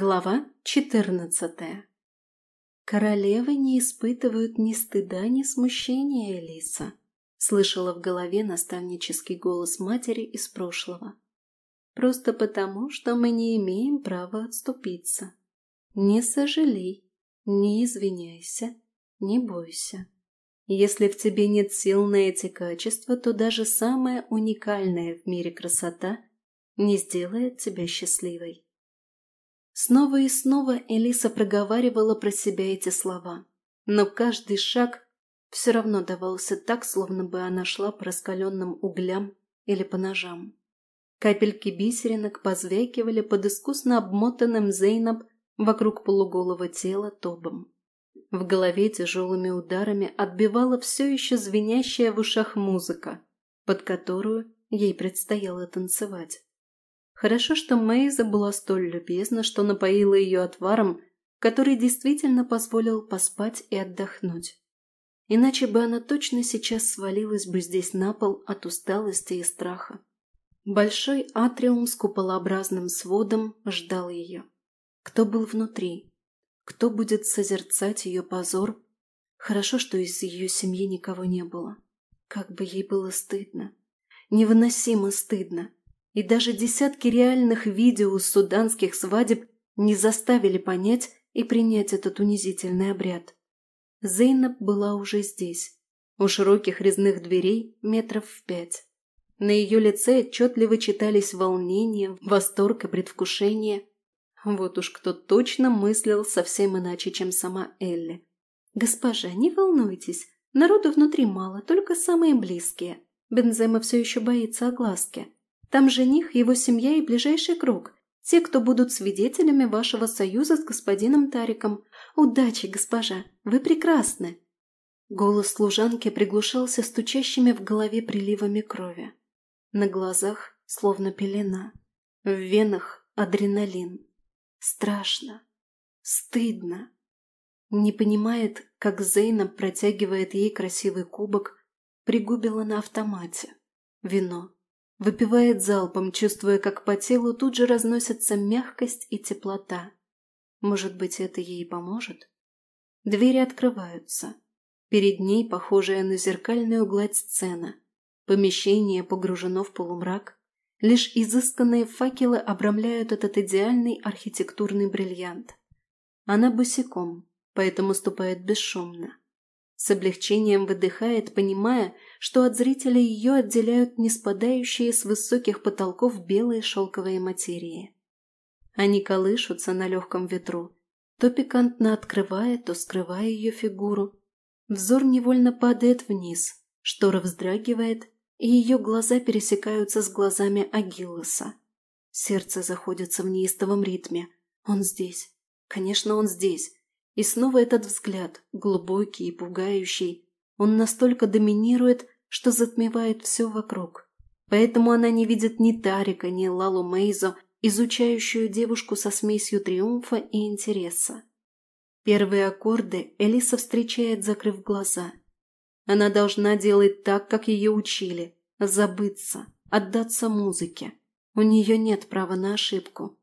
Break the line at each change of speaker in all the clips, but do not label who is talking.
Глава четырнадцатая. «Королевы не испытывают ни стыда, ни смущения, Элиса», — слышала в голове наставнический голос матери из прошлого. «Просто потому, что мы не имеем права отступиться. Не сожалей, не извиняйся, не бойся. Если в тебе нет сил на эти качества, то даже самая уникальная в мире красота не сделает тебя счастливой». Снова и снова Элиса проговаривала про себя эти слова, но каждый шаг все равно давался так, словно бы она шла по раскаленным углям или по ножам. Капельки бисеринок позвякивали под искусно обмотанным Зейнаб вокруг полуголого тела тобом. В голове тяжелыми ударами отбивала все еще звенящая в ушах музыка, под которую ей предстояло танцевать. Хорошо, что Мейза была столь любезна, что напоила ее отваром, который действительно позволил поспать и отдохнуть. Иначе бы она точно сейчас свалилась бы здесь на пол от усталости и страха. Большой атриум с куполообразным сводом ждал ее. Кто был внутри? Кто будет созерцать ее позор? Хорошо, что из ее семьи никого не было. Как бы ей было стыдно. Невыносимо стыдно. И даже десятки реальных видео суданских свадеб не заставили понять и принять этот унизительный обряд. Зейнаб была уже здесь, у широких резных дверей метров в пять. На ее лице отчетливо читались волнение, восторг и предвкушение. Вот уж кто точно мыслил совсем иначе, чем сама Элли. «Госпожа, не волнуйтесь, народу внутри мало, только самые близкие. Бензема все еще боится огласки. Там жених, его семья и ближайший круг. Те, кто будут свидетелями вашего союза с господином Тариком. Удачи, госпожа! Вы прекрасны!» Голос служанки приглушался стучащими в голове приливами крови. На глазах словно пелена. В венах адреналин. Страшно. Стыдно. Не понимает, как Зейна протягивает ей красивый кубок, пригубила на автомате. Вино. Выпивает залпом, чувствуя, как по телу тут же разносятся мягкость и теплота. Может быть, это ей поможет? Двери открываются. Перед ней похожая на зеркальную гладь сцена. Помещение погружено в полумрак. Лишь изысканные факелы обрамляют этот идеальный архитектурный бриллиант. Она босиком, поэтому ступает бесшумно. С облегчением выдыхает, понимая, что от зрителя ее отделяют не спадающие с высоких потолков белые шелковые материи. Они колышутся на легком ветру, то пикантно открывая, то скрывая ее фигуру. Взор невольно падает вниз, штора вздрагивает, и ее глаза пересекаются с глазами Агиллоса. Сердце заходится в неистовом ритме. Он здесь. Конечно, он здесь. И снова этот взгляд, глубокий и пугающий. Он настолько доминирует, что затмевает все вокруг. Поэтому она не видит ни Тарика, ни Лалу Мейзо, изучающую девушку со смесью триумфа и интереса. Первые аккорды Элиса встречает, закрыв глаза. Она должна делать так, как ее учили, забыться, отдаться музыке. У нее нет права на ошибку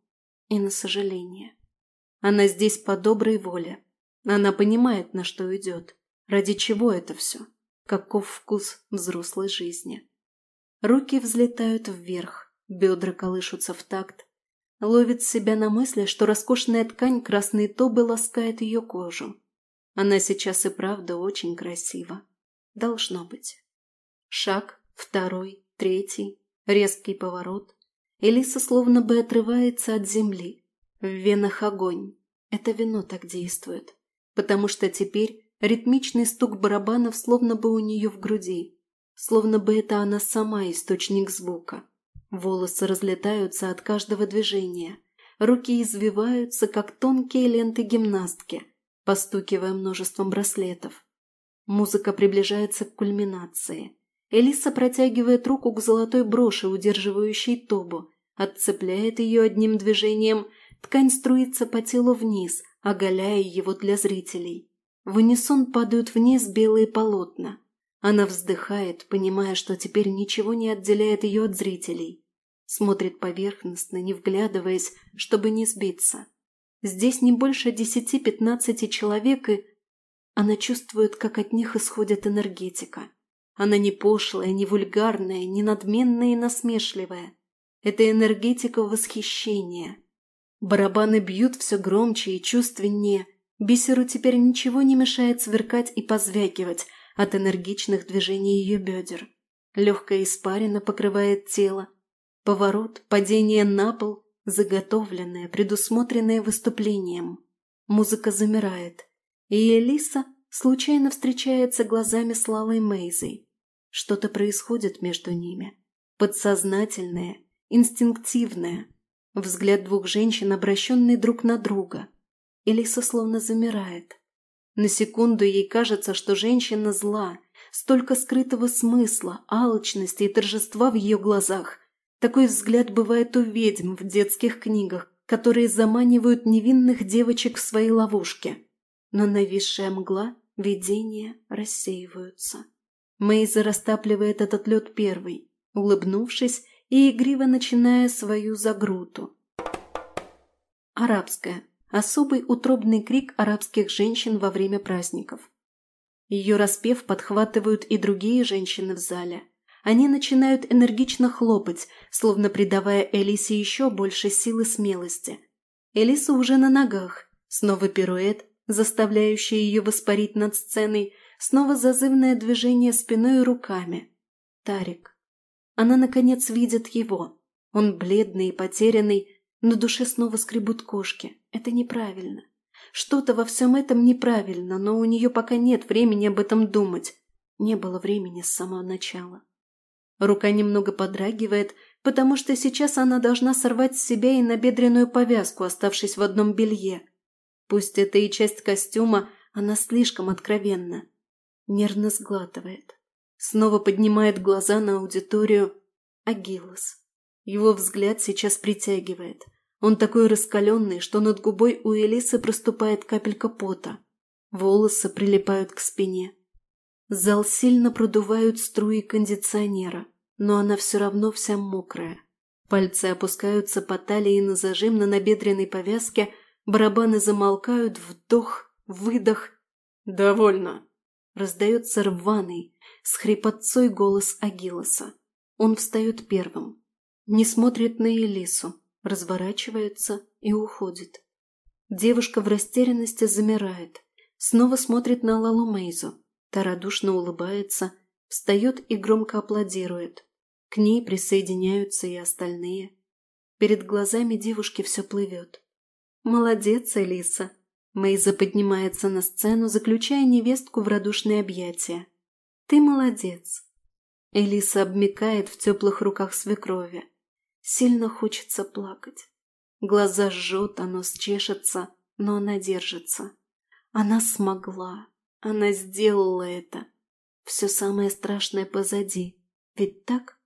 и на сожаление. Она здесь по доброй воле. Она понимает, на что идет, ради чего это все, каков вкус взрослой жизни. Руки взлетают вверх, бедра колышутся в такт. Ловит себя на мысли, что роскошная ткань красной тобы ласкает ее кожу. Она сейчас и правда очень красива. Должно быть. Шаг, второй, третий, резкий поворот. Элиса словно бы отрывается от земли, в венах огонь. Это вино так действует. Потому что теперь ритмичный стук барабанов словно бы у нее в груди. Словно бы это она сама источник звука. Волосы разлетаются от каждого движения. Руки извиваются, как тонкие ленты гимнастки, постукивая множеством браслетов. Музыка приближается к кульминации. Элиса протягивает руку к золотой броши, удерживающей Тобу, отцепляет ее одним движением Ткань струится по телу вниз, оголяя его для зрителей. В унисон падают вниз белые полотна. Она вздыхает, понимая, что теперь ничего не отделяет ее от зрителей. Смотрит поверхностно, не вглядываясь, чтобы не сбиться. Здесь не больше десяти-пятнадцати человек, и она чувствует, как от них исходит энергетика. Она не пошлая, не вульгарная, не надменная и насмешливая. Это энергетика восхищения. Барабаны бьют все громче и чувственнее. Бисеру теперь ничего не мешает сверкать и позвякивать от энергичных движений ее бедер. Легкая испарина покрывает тело. Поворот, падение на пол, заготовленное, предусмотренное выступлением. Музыка замирает и Элиса случайно встречается глазами с Лалой Мейзой. Что-то происходит между ними. Подсознательное, инстинктивное. Взгляд двух женщин, обращенный друг на друга. Элиса словно замирает. На секунду ей кажется, что женщина зла, столько скрытого смысла, алчности и торжества в ее глазах. Такой взгляд бывает у ведьм в детских книгах, которые заманивают невинных девочек в свои ловушки но нависшая мгла, видения рассеиваются. Мейза растапливает этот лед первый, улыбнувшись и игриво начиная свою загруту. Арабская. Особый утробный крик арабских женщин во время праздников. Ее распев подхватывают и другие женщины в зале. Они начинают энергично хлопать, словно придавая Элисе еще больше силы смелости. Элиса уже на ногах. Снова пируэт, заставляющее ее воспарить над сценой, снова зазывное движение спиной и руками. Тарик. Она, наконец, видит его. Он бледный и потерянный, но душе снова скребут кошки. Это неправильно. Что-то во всем этом неправильно, но у нее пока нет времени об этом думать. Не было времени с самого начала. Рука немного подрагивает, потому что сейчас она должна сорвать с себя и набедренную повязку, оставшись в одном белье. Пусть это и часть костюма, она слишком откровенна. Нервно сглатывает. Снова поднимает глаза на аудиторию. Агилос. Его взгляд сейчас притягивает. Он такой раскаленный, что над губой у Элисы проступает капелька пота. Волосы прилипают к спине. Зал сильно продувают струи кондиционера, но она все равно вся мокрая. Пальцы опускаются по талии на зажим на набедренной повязке – Барабаны замолкают, вдох, выдох. «Довольно!» Раздается рваный, с хрипотцой голос Агилоса. Он встает первым. Не смотрит на Элису, разворачивается и уходит. Девушка в растерянности замирает. Снова смотрит на Лалу Мейзу. Та радушно улыбается, встает и громко аплодирует. К ней присоединяются и остальные. Перед глазами девушки все плывет. «Молодец, Элиса!» Мейза поднимается на сцену, заключая невестку в радушные объятия. «Ты молодец!» Элиса обмикает в теплых руках свекрови. Сильно хочется плакать. Глаза жжет, оно счешется, но она держится. Она смогла. Она сделала это. Все самое страшное позади. Ведь так?